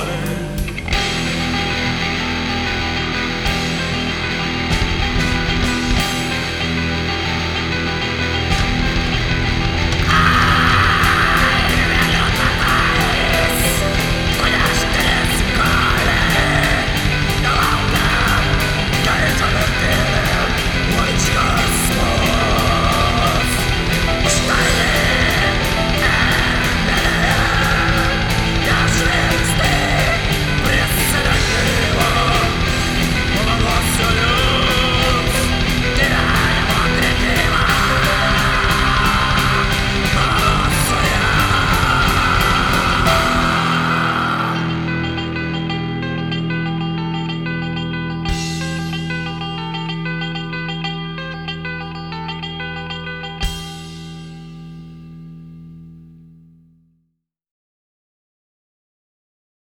water.